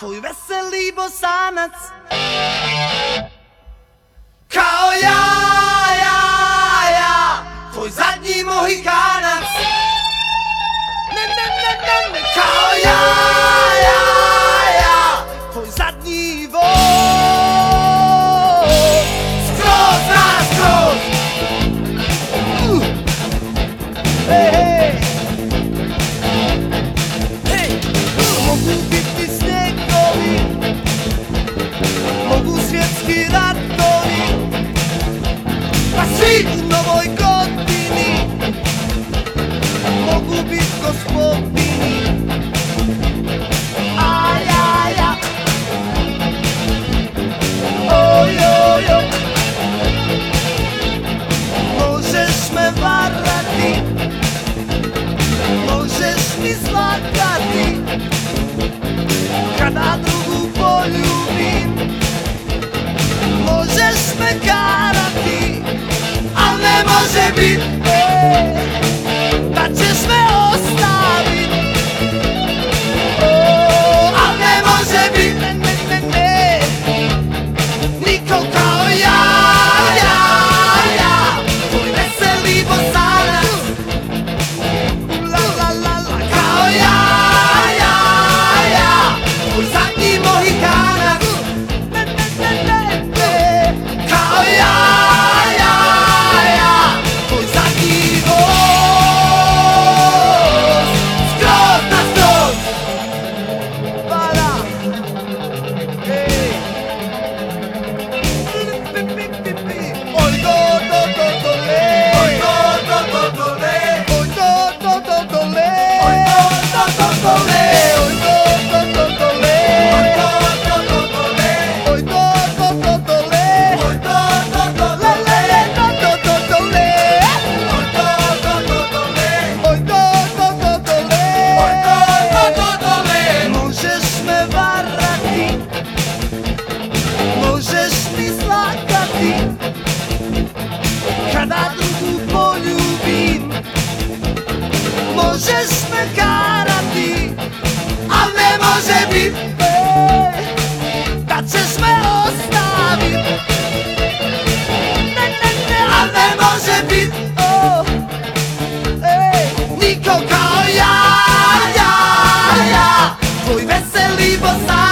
tvůj veselý bosánec. Kao já, já, já, tvůj zadní mohikánec. Ne, ne, ne, ne, ne. Kao já, já, já, tvůj zadní vůz, Skroz na skroz. Uh. Hey, hey. Hey. Uh. отказы, когда другу полюбим, можеш ме карати, а не може бит. Е, možeš me harati A ne može bit me Da ćeš me ostavit. Ne, ne, ne A ne može bit oh, ej, Niko kao ja Ja, ja. Tvoj veseli bosaj